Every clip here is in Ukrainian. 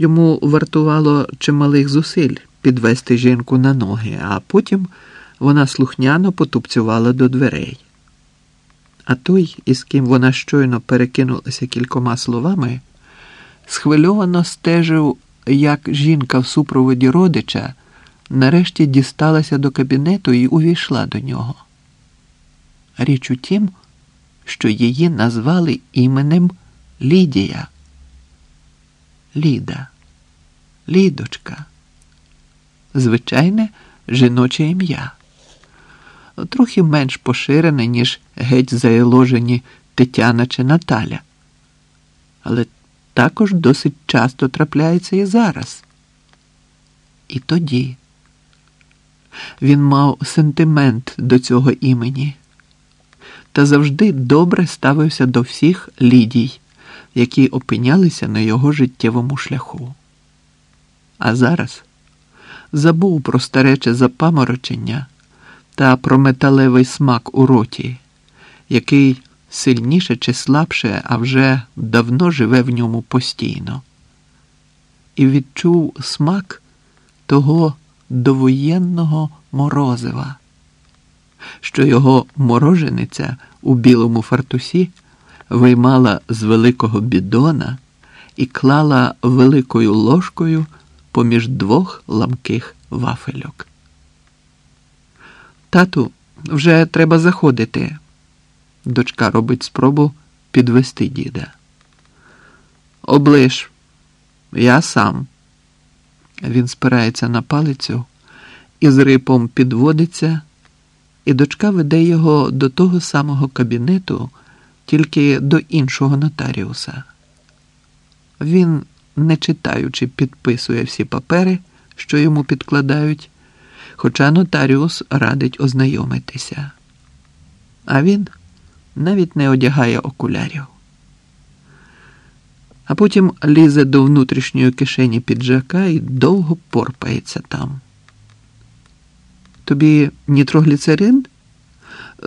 Йому вартувало чималих зусиль підвести жінку на ноги, а потім вона слухняно потупцювала до дверей. А той, із ким вона щойно перекинулася кількома словами, схвильовано стежив, як жінка в супроводі родича нарешті дісталася до кабінету і увійшла до нього. Річ у тім, що її назвали іменем Лідія. Ліда, Лідочка. Звичайне жіноче ім'я. Трохи менш поширене, ніж геть заяложені Тетяна чи Наталя. Але також досить часто трапляється і зараз. І тоді він мав сентимент до цього імені та завжди добре ставився до всіх Лідій, які опинялися на його життєвому шляху. А зараз забув про старече запаморочення та про металевий смак у роті, який сильніше чи слабше, а вже давно живе в ньому постійно, і відчув смак того довоєнного морозива, що його морожениця у білому фартусі виймала з великого бідона і клала великою ложкою поміж двох ламких вафельок. Тату, вже треба заходити. Дочка робить спробу підвести діда. Оближ, я сам. Він спирається на палицю і з рипом підводиться, і дочка веде його до того самого кабінету, тільки до іншого нотаріуса. Він, не читаючи, підписує всі папери, що йому підкладають, хоча нотаріус радить ознайомитися. А він навіть не одягає окулярів. А потім лізе до внутрішньої кишені піджака і довго порпається там. Тобі нітрогліцерин?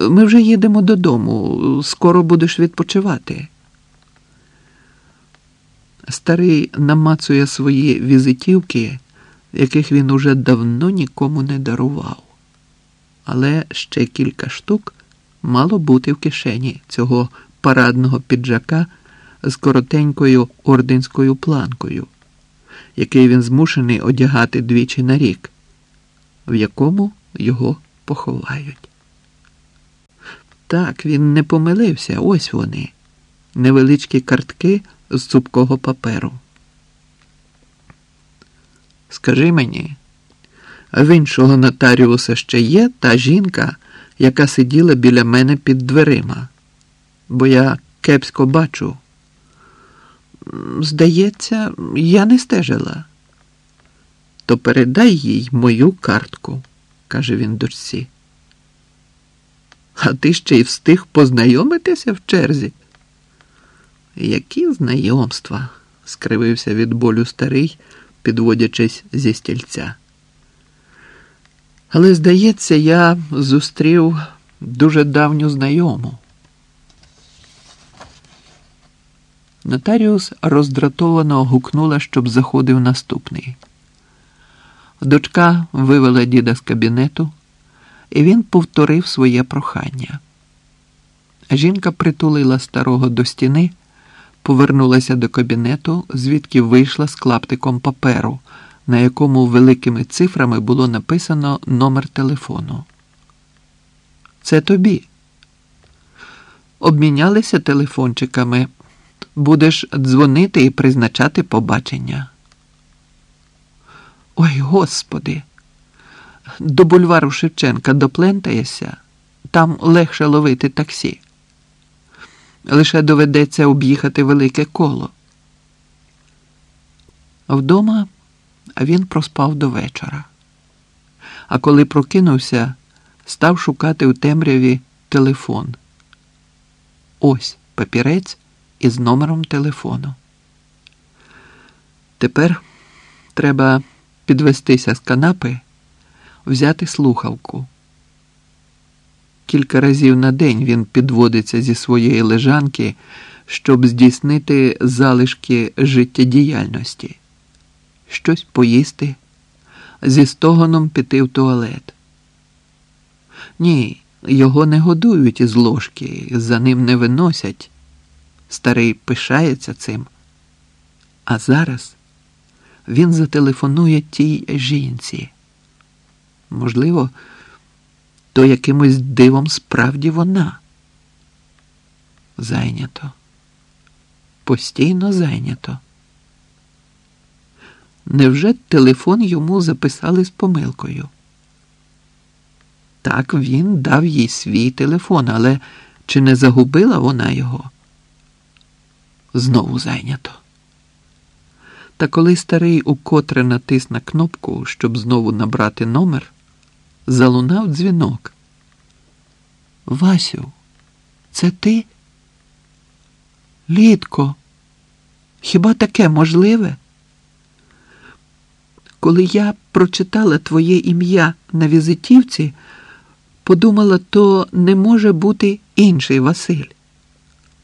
Ми вже їдемо додому, скоро будеш відпочивати. Старий намацує свої візитівки, яких він уже давно нікому не дарував. Але ще кілька штук мало бути в кишені цього парадного піджака з коротенькою орденською планкою, який він змушений одягати двічі на рік, в якому його поховають. Так, він не помилився, ось вони, невеличкі картки з цупкого паперу. Скажи мені, в іншого нотаріуса ще є та жінка, яка сиділа біля мене під дверима, бо я кепсько бачу. Здається, я не стежила. То передай їй мою картку, каже він дочці. А ти ще й встиг познайомитися в черзі? Які знайомства? скривився від болю старий, підводячись зі стільця. Але, здається, я зустрів дуже давню знайому. Нотаріус роздратовано гукнула, щоб заходив наступний. Дочка вивела діда з кабінету, і він повторив своє прохання. Жінка притулила старого до стіни, повернулася до кабінету, звідки вийшла з клаптиком паперу, на якому великими цифрами було написано номер телефону. Це тобі. Обмінялися телефончиками. Будеш дзвонити і призначати побачення. Ой, господи, до бульвару Шевченка доплентаєшся, там легше ловити таксі. Лише доведеться об'їхати велике коло. Вдома він проспав до вечора. А коли прокинувся, став шукати у темряві телефон. Ось папірець із номером телефону. Тепер треба підвестися з канапи, взяти слухавку. Кілька разів на день він підводиться зі своєї лежанки, щоб здійснити залишки життєдіяльності. щось поїсти, зі стогоном піти в туалет. Ні, його не годують із ложки, за ним не виносять. Старий пишається цим. А зараз він зателефонує тій жінці. Можливо, то якимось дивом справді вона. Зайнято. Постійно зайнято. Невже телефон йому записали з помилкою? Так він дав їй свій телефон, але чи не загубила вона його? Знову зайнято. Та коли старий укотре натис на кнопку, щоб знову набрати номер, залунав дзвінок. Васю, це ти? Літко, хіба таке можливе? Коли я прочитала твоє ім'я на візитівці, подумала, то не може бути інший Василь.